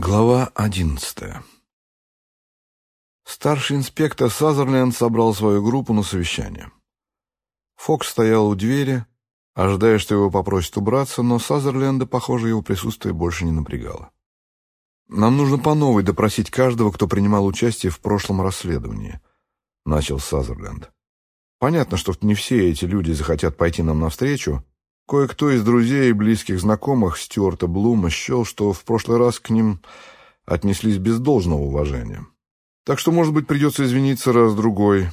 Глава одиннадцатая Старший инспектор Сазерленд собрал свою группу на совещание. Фокс стоял у двери, ожидая, что его попросят убраться, но Сазерленда, похоже, его присутствие больше не напрягало. «Нам нужно по новой допросить каждого, кто принимал участие в прошлом расследовании», — начал Сазерленд. «Понятно, что не все эти люди захотят пойти нам навстречу, Кое-кто из друзей и близких знакомых Стюарта Блума счел, что в прошлый раз к ним отнеслись без должного уважения. Так что, может быть, придется извиниться раз-другой.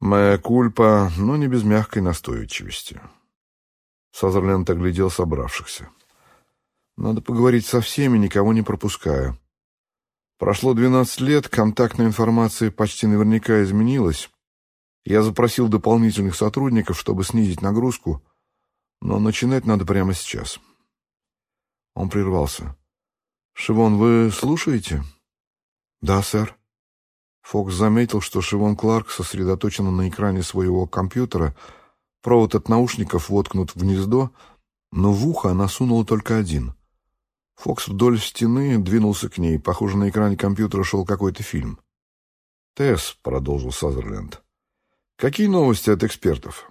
Моя кульпа, но не без мягкой настойчивости. Сазерленд оглядел собравшихся. Надо поговорить со всеми, никого не пропуская. Прошло двенадцать лет, контактная информация почти наверняка изменилась. Я запросил дополнительных сотрудников, чтобы снизить нагрузку — но начинать надо прямо сейчас. Он прервался. «Шивон, вы слушаете?» «Да, сэр». Фокс заметил, что Шивон Кларк сосредоточена на экране своего компьютера, провод от наушников воткнут в гнездо, но в ухо она сунула только один. Фокс вдоль стены двинулся к ней. Похоже, на экране компьютера шел какой-то фильм. «Тесс», — продолжил Сазерленд, — «какие новости от экспертов?»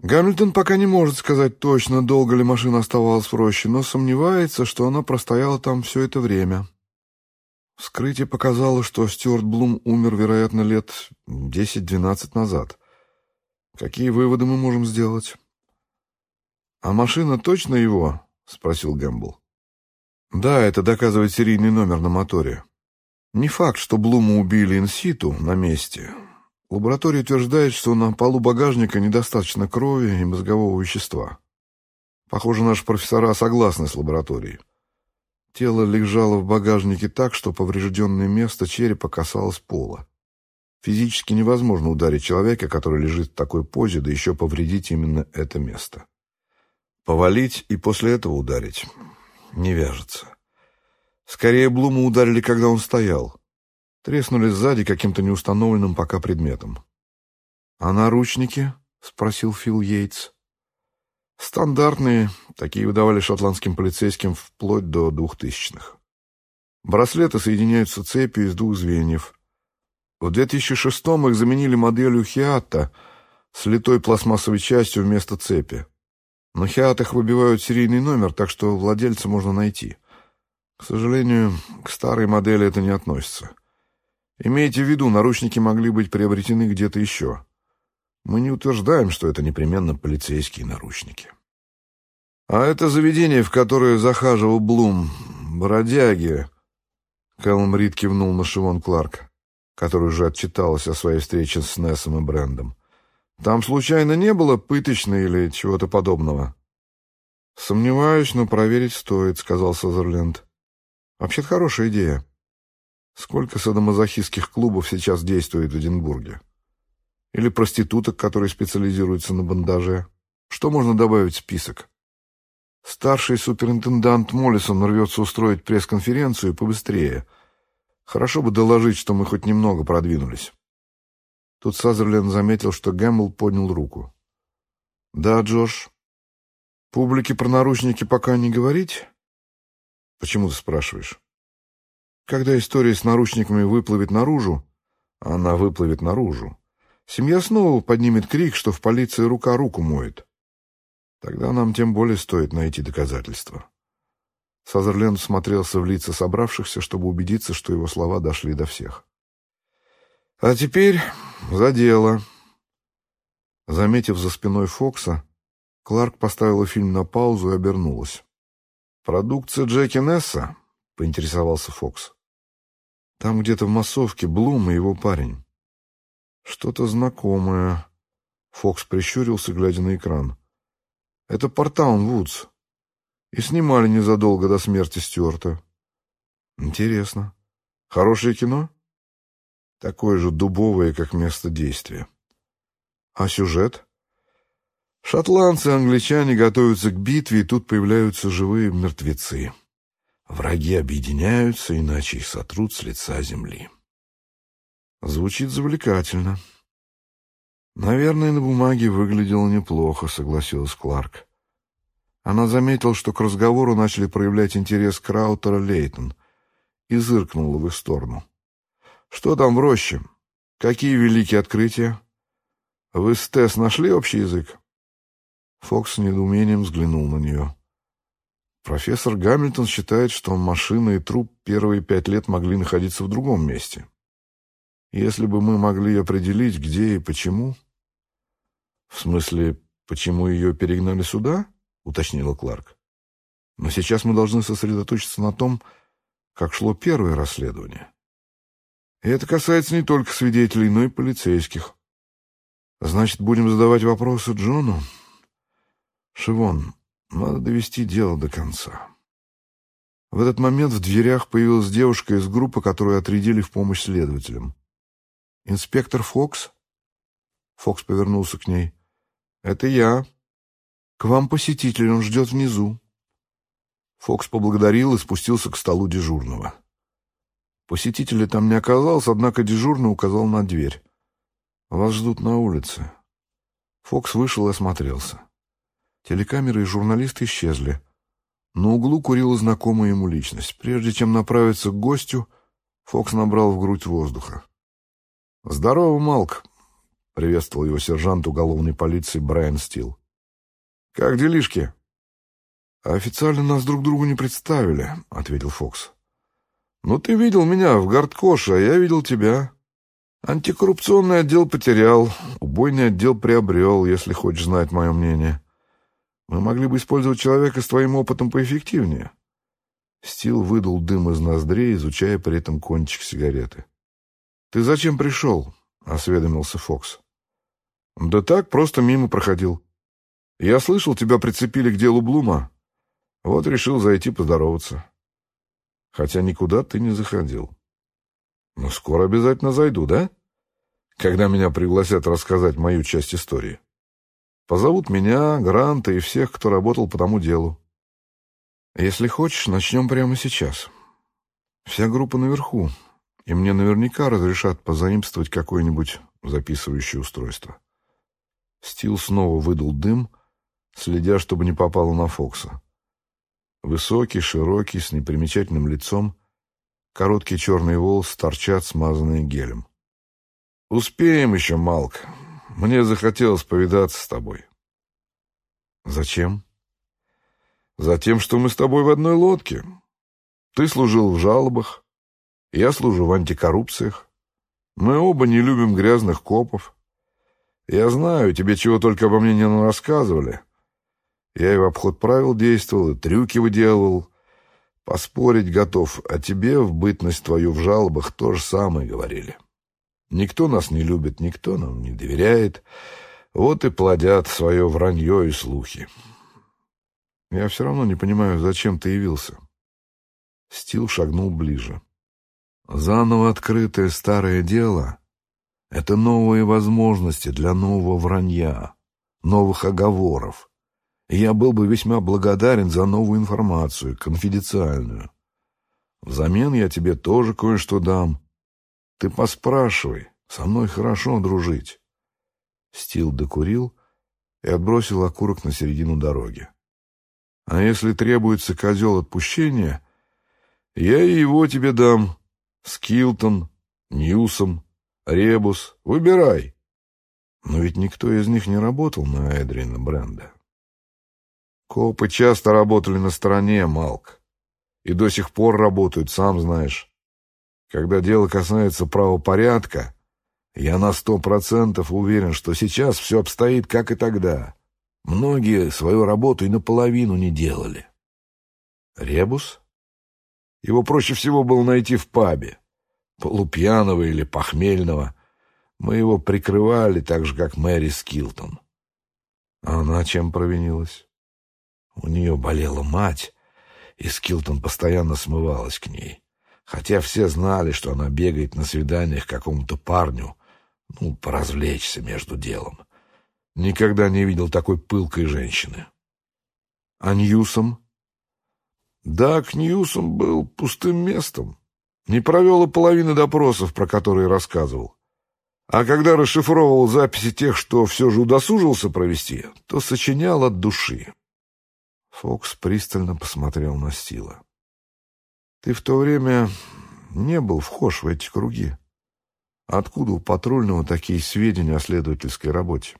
Гамильтон пока не может сказать точно, долго ли машина оставалась в роще, но сомневается, что она простояла там все это время. Вскрытие показало, что Стюарт Блум умер, вероятно, лет 10-12 назад. Какие выводы мы можем сделать? «А машина точно его?» — спросил Гэмбл. «Да, это доказывает серийный номер на моторе. Не факт, что Блума убили инситу на месте, Лаборатория утверждает, что на полу багажника недостаточно крови и мозгового вещества. Похоже, наши профессора согласны с лабораторией. Тело лежало в багажнике так, что поврежденное место черепа касалось пола. Физически невозможно ударить человека, который лежит в такой позе, да еще повредить именно это место. Повалить и после этого ударить не вяжется. Скорее, Блума ударили, когда он стоял. Треснули сзади каким-то неустановленным пока предметом. «А наручники?» — спросил Фил Йейтс. «Стандартные, такие выдавали шотландским полицейским вплоть до двухтысячных. Браслеты соединяются цепью из двух звеньев. В 2006-м их заменили моделью Хиатта с литой пластмассовой частью вместо цепи. На Хиатах выбивают серийный номер, так что владельца можно найти. К сожалению, к старой модели это не относится. Имейте в виду, наручники могли быть приобретены где-то еще. Мы не утверждаем, что это непременно полицейские наручники. А это заведение, в которое захаживал Блум, бродяги. Кэллум Рид кивнул на Шивон Кларк, который уже отчиталась о своей встрече с Нессом и Брэндом. Там случайно не было пыточной или чего-то подобного? Сомневаюсь, но проверить стоит, сказал Сазерленд. Вообще-то хорошая идея. Сколько садомазохистских клубов сейчас действует в Эдинбурге? Или проституток, которые специализируются на бандаже? Что можно добавить в список? Старший суперинтендант Моллисон рвется устроить пресс-конференцию побыстрее. Хорошо бы доложить, что мы хоть немного продвинулись. Тут Сазерленд заметил, что Гэмбл поднял руку. «Да, Джош. Публике про наручники пока не говорить?» «Почему ты спрашиваешь?» Когда история с наручниками выплывет наружу, она выплывет наружу, семья снова поднимет крик, что в полиции рука руку моет. Тогда нам тем более стоит найти доказательства. Сазерленд смотрелся в лица собравшихся, чтобы убедиться, что его слова дошли до всех. А теперь за дело. Заметив за спиной Фокса, Кларк поставила фильм на паузу и обернулась. «Продукция Джеки Несса?» — поинтересовался Фокс. Там где-то в массовке Блум и его парень. Что-то знакомое. Фокс прищурился, глядя на экран. Это Портаун Вудс. И снимали незадолго до смерти Стюарта. Интересно. Хорошее кино? Такое же дубовое, как место действия. А сюжет? Шотландцы и англичане готовятся к битве, и тут появляются живые мертвецы. Враги объединяются, иначе их сотрут с лица земли. Звучит завлекательно. Наверное, на бумаге выглядело неплохо, согласилась Кларк. Она заметила, что к разговору начали проявлять интерес Краутера Лейтон — и зыркнула в их сторону. «Что там в роще? Какие великие открытия? Вы с Тесс нашли общий язык?» Фокс с недоумением взглянул на нее. Профессор Гамильтон считает, что машина и труп первые пять лет могли находиться в другом месте. Если бы мы могли определить, где и почему... В смысле, почему ее перегнали сюда? Уточнила Кларк. Но сейчас мы должны сосредоточиться на том, как шло первое расследование. И это касается не только свидетелей, но и полицейских. Значит, будем задавать вопросы Джону? Шивон, надо довести дело до конца. В этот момент в дверях появилась девушка из группы, которую отрядили в помощь следователям. «Инспектор Фокс?» Фокс повернулся к ней. «Это я. К вам посетитель, он ждет внизу». Фокс поблагодарил и спустился к столу дежурного. Посетителя там не оказалось, однако дежурный указал на дверь. «Вас ждут на улице». Фокс вышел и осмотрелся. Телекамеры и журналисты исчезли. На углу курила знакомая ему личность. Прежде чем направиться к гостю, Фокс набрал в грудь воздуха. «Здорово, Малк!» — приветствовал его сержант уголовной полиции Брайан Стил. «Как делишки?» «Официально нас друг другу не представили», — ответил Фокс. «Ну, ты видел меня в Гардкоше, а я видел тебя. Антикоррупционный отдел потерял, убойный отдел приобрел, если хочешь знать мое мнение. Мы могли бы использовать человека с твоим опытом поэффективнее». Стил выдул дым из ноздрей, изучая при этом кончик сигареты. «Ты зачем пришел?» — осведомился Фокс. «Да так, просто мимо проходил. Я слышал, тебя прицепили к делу Блума. Вот решил зайти поздороваться. Хотя никуда ты не заходил. Но скоро обязательно зайду, да? Когда меня пригласят рассказать мою часть истории. Позовут меня, Гранта и всех, кто работал по тому делу. Если хочешь, начнем прямо сейчас. Вся группа наверху, и мне наверняка разрешат позаимствовать какое-нибудь записывающее устройство. Стил снова выдал дым, следя, чтобы не попало на Фокса. Высокий, широкий, с непримечательным лицом, короткие черные волосы торчат, смазанные гелем. «Успеем еще, Малк. Мне захотелось повидаться с тобой». «Зачем?» «Затем, что мы с тобой в одной лодке. Ты служил в жалобах, я служу в антикоррупциях. Мы оба не любим грязных копов. Я знаю, тебе чего только обо мне не рассказывали. Я и в обход правил действовал, и трюки выделывал. Поспорить готов, а тебе в бытность твою в жалобах то же самое говорили. Никто нас не любит, никто нам не доверяет. Вот и плодят свое вранье и слухи. Я все равно не понимаю, зачем ты явился. Стил шагнул ближе. Заново открытое старое дело — это новые возможности для нового вранья, новых оговоров. И я был бы весьма благодарен за новую информацию, конфиденциальную. Взамен я тебе тоже кое-что дам. Ты поспрашивай, со мной хорошо дружить. Стил докурил и отбросил окурок на середину дороги. А если требуется козел отпущения, я и его тебе дам, Скилтон, Ньюсом, Ребус. Выбирай. Но ведь никто из них не работал на Эдрина Бренда. Копы часто работали на стороне, Малк. И до сих пор работают, сам знаешь. Когда дело касается правопорядка, я на сто процентов уверен, что сейчас все обстоит, как и тогда. Многие свою работу и наполовину не делали. Ребус? Его проще всего было найти в пабе. Полупьяного или похмельного. Мы его прикрывали так же, как Мэри Скилтон. А она чем провинилась? У нее болела мать, и Скилтон постоянно смывалась к ней. Хотя все знали, что она бегает на свидания к какому-то парню, ну, поразвлечься между делом. Никогда не видел такой пылкой женщины. А Ньюсом Дак Ньюсом был пустым местом. Не провел и половины допросов, про которые рассказывал. А когда расшифровывал записи тех, что все же удосужился провести, то сочинял от души. Фокс пристально посмотрел на Стила. «Ты в то время не был вхож в эти круги. Откуда у патрульного такие сведения о следовательской работе?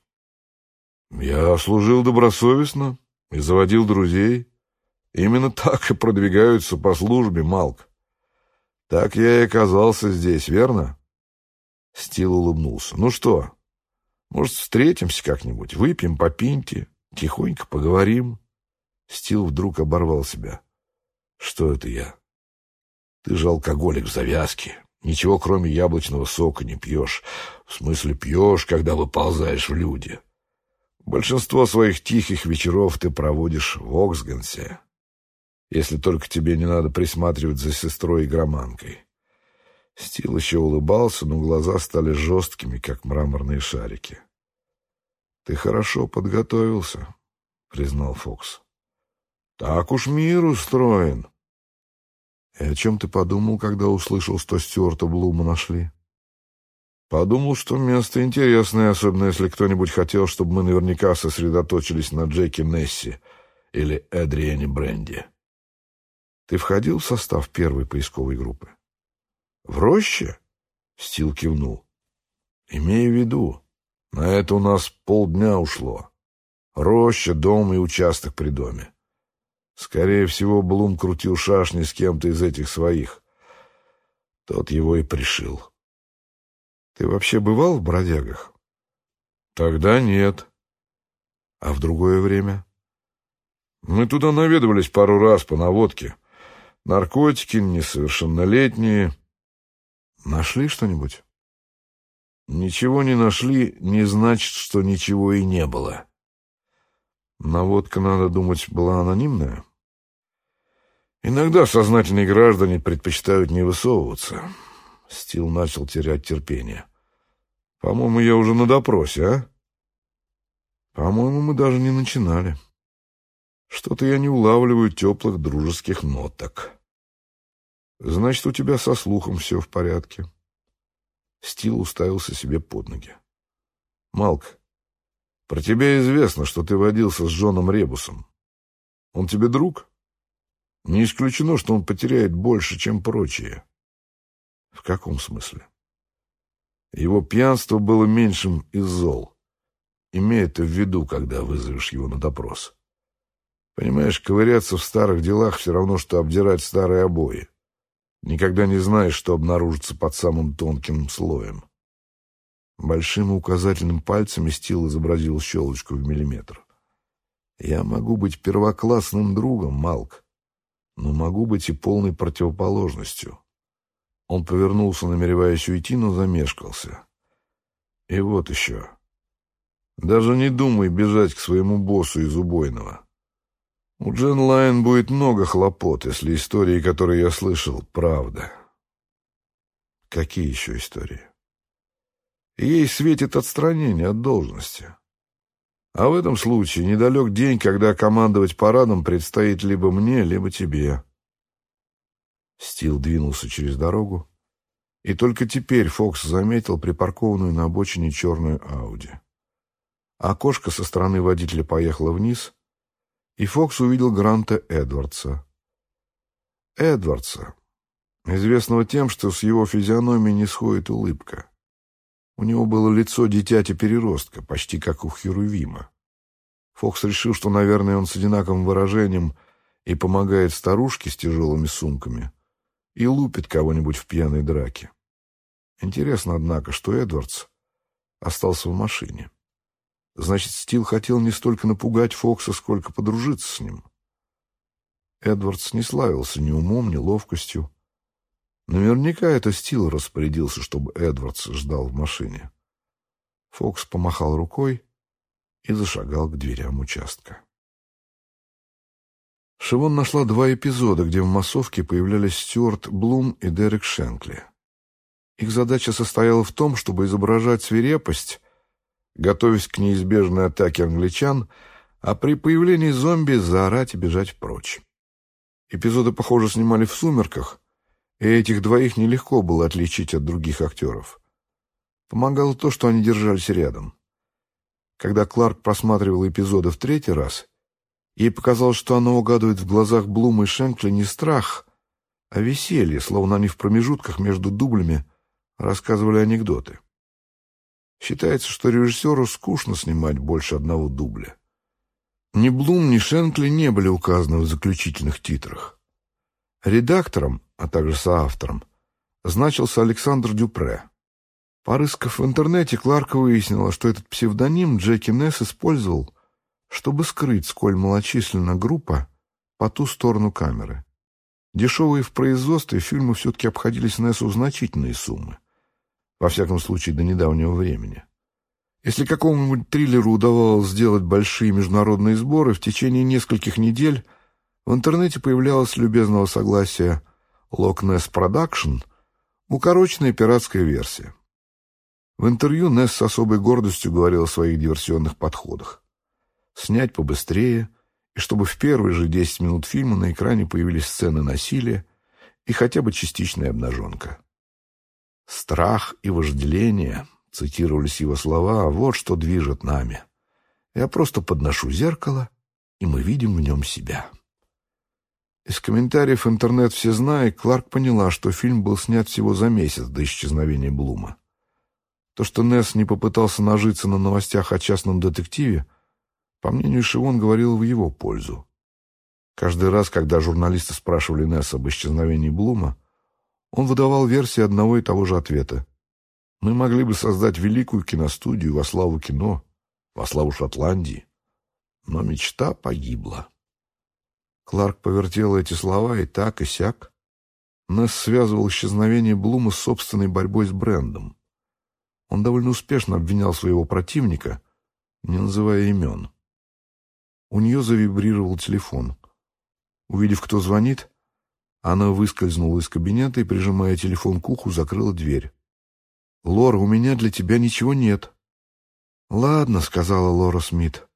Я служил добросовестно и заводил друзей. Именно так и продвигаются по службе, Малк. Так я и оказался здесь, верно? Стил улыбнулся. Ну что, может, встретимся как-нибудь, выпьем по пинте, тихонько поговорим? Стил вдруг оборвал себя. Что это я? Ты же алкоголик в завязке. Ничего, кроме яблочного сока, не пьешь. В смысле, пьешь, когда выползаешь в люди. Большинство своих тихих вечеров ты проводишь в Оксгенсе. Если только тебе не надо присматривать за сестрой и громанкой. Стил еще улыбался, но глаза стали жесткими, как мраморные шарики. «Ты хорошо подготовился», — признал Фокс. «Так уж мир устроен». «И о чем ты подумал, когда услышал, что Стюарта Блума нашли?» «Подумал, что место интересное, особенно если кто-нибудь хотел, чтобы мы наверняка сосредоточились на Джеки Несси или Эдриане Бренди». «Ты входил в состав первой поисковой группы?» В роще? Стил кивнул. Имею в виду, на это у нас полдня ушло. Роща, дом и участок при доме. Скорее всего, Блум крутил шашни с кем-то из этих своих. Тот его и пришил. Ты вообще бывал в бродягах? Тогда нет. А в другое время? Мы туда наведывались пару раз по наводке. Наркотики, несовершеннолетние, Нашли что-нибудь? Ничего не нашли, не значит, что ничего и не было. Наводка, надо думать, была анонимная. Иногда сознательные граждане предпочитают не высовываться. Стил начал терять терпение. По-моему, я уже на допросе, а? По-моему, мы даже не начинали. Что-то я не улавливаю теплых дружеских ноток. Значит, у тебя со слухом все в порядке. Стил уставился себе под ноги. Малк, про тебя известно, что ты водился с Джоном Ребусом. Он тебе друг? Не исключено, что он потеряет больше, чем прочие. В каком смысле? Его пьянство было меньшим из зол. Имей это в виду, когда вызовешь его на допрос. Понимаешь, ковыряться в старых делах все равно, что обдирать старые обои. Никогда не знаешь, что обнаружится под самым тонким слоем. Большим указательным пальцами Стил изобразил щелочку в миллиметр. Я могу быть первоклассным другом, Малк, но могу быть и полной противоположностью. Он повернулся, намереваясь уйти, но замешкался. И вот еще. Даже не думай бежать к своему боссу из убойного. У Джен Лайн будет много хлопот, если истории, которые я слышал, правда. Какие еще истории? Ей светит отстранение от должности. А в этом случае недалек день, когда командовать парадом предстоит либо мне, либо тебе. Стил двинулся через дорогу, и только теперь Фокс заметил припаркованную на обочине черную Ауди. Окошко со стороны водителя поехало вниз — и Фокс увидел Гранта Эдвардса. Эдвардса, известного тем, что с его физиономии не сходит улыбка. У него было лицо дитяти-переростка, почти как у Херувима. Фокс решил, что, наверное, он с одинаковым выражением и помогает старушке с тяжелыми сумками, и лупит кого-нибудь в пьяной драке. Интересно, однако, что Эдвардс остался в машине. Значит, Стил хотел не столько напугать Фокса, сколько подружиться с ним. Эдвардс не славился ни умом, ни ловкостью. Наверняка это Стил распорядился, чтобы Эдвардс ждал в машине. Фокс помахал рукой и зашагал к дверям участка. Шивон нашла два эпизода, где в массовке появлялись Стюарт Блум и Дерек Шенкли. Их задача состояла в том, чтобы изображать свирепость готовясь к неизбежной атаке англичан, а при появлении зомби заорать и бежать прочь. Эпизоды, похоже, снимали в «Сумерках», и этих двоих нелегко было отличить от других актеров. Помогало то, что они держались рядом. Когда Кларк просматривал эпизоды в третий раз, ей показалось, что она угадывает в глазах Блума и Шенкли не страх, а веселье, словно они в промежутках между дублями рассказывали анекдоты. Считается, что режиссеру скучно снимать больше одного дубля. Ни Блум, ни Шенкли не были указаны в заключительных титрах. Редактором, а также соавтором, значился Александр Дюпре. Порыскав в интернете, Кларк выяснила, что этот псевдоним Джеки Несс использовал, чтобы скрыть, сколь малочисленна группа по ту сторону камеры. Дешевые в производстве фильмы все-таки обходились Нессу значительные суммы. Во всяком случае, до недавнего времени. Если какому-нибудь триллеру удавалось сделать большие международные сборы, в течение нескольких недель в интернете появлялось любезного согласия Loch Ness Production, укороченная пиратская версия. В интервью Несс с особой гордостью говорил о своих диверсионных подходах. Снять побыстрее, и чтобы в первые же 10 минут фильма на экране появились сцены насилия и хотя бы частичная обнаженка. «Страх и вожделение», — цитировались его слова, — «вот что движет нами. Я просто подношу зеркало, и мы видим в нем себя». Из комментариев интернет все знает, Кларк поняла, что фильм был снят всего за месяц до исчезновения Блума. То, что Несс не попытался нажиться на новостях о частном детективе — по мнению Шивон, говорил в его пользу. Каждый раз, когда журналисты спрашивали Несса об исчезновении Блума, он выдавал версии одного и того же ответа. «Мы могли бы создать великую киностудию во славу кино, во славу Шотландии, но мечта погибла». Кларк повертел эти слова и так, и сяк. Несс связывал исчезновение Блума с собственной борьбой с брендом. Он довольно успешно обвинял своего противника, не называя имен. У нее завибрировал телефон. Увидев, кто звонит, она выскользнула из кабинета и, прижимая телефон к уху, закрыла дверь. «Лора, у меня для тебя ничего нет». «Ладно», — сказала Лора Смит.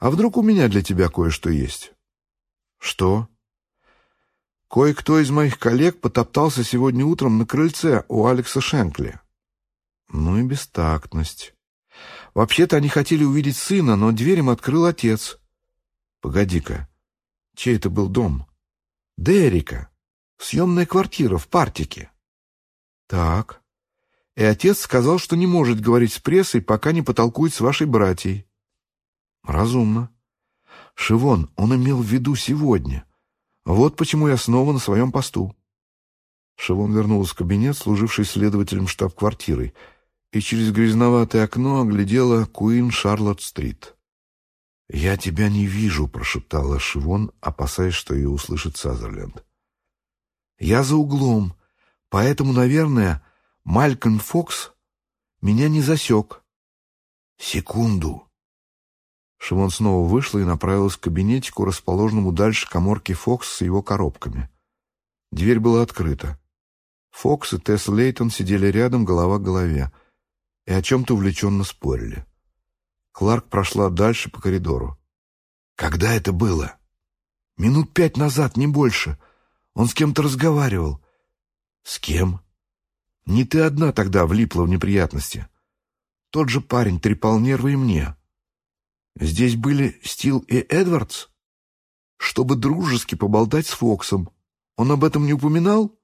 «А вдруг у меня для тебя кое-что есть?» «Что?» «Кое-кто из моих коллег потоптался сегодня утром на крыльце у Алекса Шенкли». «Ну и бестактность». «Вообще-то они хотели увидеть сына, но дверь им открыл отец». Погоди-ка, чей это был дом? Дерека. Съемная квартира в Партике. Так. И отец сказал, что не может говорить с прессой, пока не потолкует с вашей братьей. Разумно. Шивон, он имел в виду сегодня. Вот почему я снова на своем посту. Шивон вернулась в кабинет, служивший следователем штаб-квартирой, и через грязноватое окно оглядела Куин Шарлотт-стрит. «Я тебя не вижу», — прошептала Шивон, опасаясь, что ее услышит Сазерленд. «Я за углом, поэтому, наверное, Малькольм Фокс меня не засек». «Секунду». Шивон снова вышла и направилась к кабинетику, расположенному дальше коморки Фокс с его коробками. Дверь была открыта. Фокс и Тесс Лейтон сидели рядом, голова к голове, и о чем-то увлеченно спорили. Кларк прошла дальше по коридору. «Когда это было?» «Минут пять назад, не больше. Он с кем-то разговаривал». «С кем?» «Не ты одна тогда влипла в неприятности. Тот же парень трепал нервы и мне. Здесь были Стил и Эдвардс?» «Чтобы дружески поболтать с Фоксом. Он об этом не упоминал?»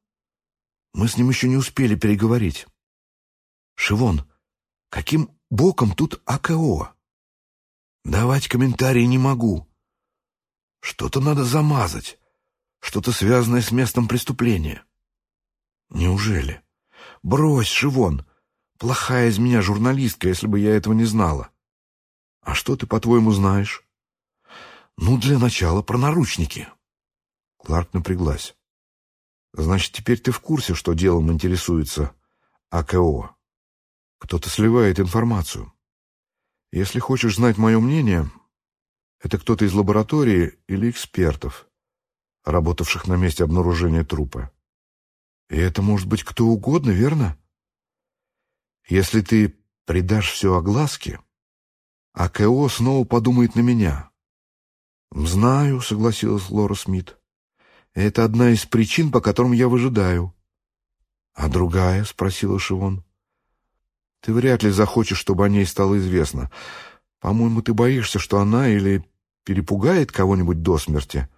«Мы с ним еще не успели переговорить». «Шивон, каким боком тут АКО?» Давать комментарии не могу. Что-то надо замазать, что-то связанное с местом преступления. Неужели? Брось, Шивон. Плохая из меня журналистка, если бы я этого не знала. А что ты, по-твоему, знаешь? Ну, для начала про наручники. Кларк напряглась. Значит, теперь ты в курсе, что делом интересуется АКО. Кто-то сливает информацию. Если хочешь знать мое мнение, это кто-то из лаборатории или экспертов, работавших на месте обнаружения трупа. И это может быть кто угодно, верно? Если ты придашь все огласке, АКО снова подумает на меня. «Знаю», — согласилась Лора Смит. «Это одна из причин, по которым я выжидаю». «А другая?» — спросила Шивон. Ты вряд ли захочешь, чтобы о ней стало известно. По-моему, ты боишься, что она или перепугает кого-нибудь до смерти,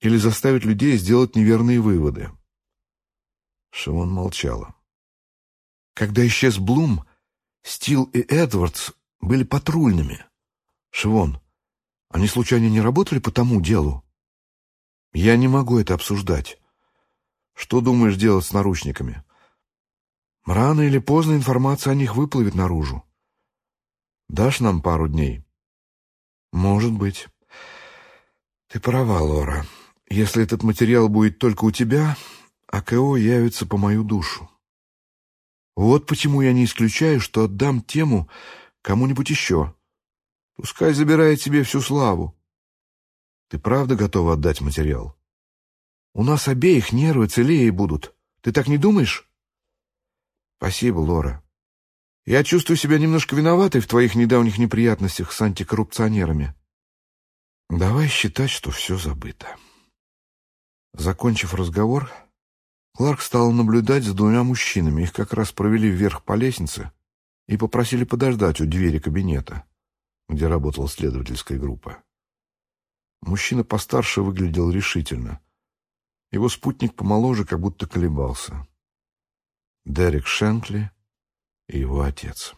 или заставит людей сделать неверные выводы. Шивон молчала. Когда исчез Блум, Стил и Эдвардс были патрульными. Шивон, они случайно не работали по тому делу? Я не могу это обсуждать. Что думаешь делать с наручниками? Рано или поздно информация о них выплывет наружу. Дашь нам пару дней? Может быть. Ты права, Лора. Если этот материал будет только у тебя, АКО явится по мою душу. Вот почему я не исключаю, что отдам тему кому-нибудь еще. Пускай забирает себе всю славу. Ты правда готова отдать материал? У нас обеих нервы целее будут. Ты так не думаешь? Спасибо, Лора. Я чувствую себя немножко виноватой в твоих недавних неприятностях с антикоррупционерами. Давай считать, что все забыто. Закончив разговор, Кларк стал наблюдать за двумя мужчинами. Их как раз провели вверх по лестнице и попросили подождать у двери кабинета, где работала следовательская группа. Мужчина постарше выглядел решительно. Его спутник помоложе как будто колебался. Дерек Шенкли и его отец.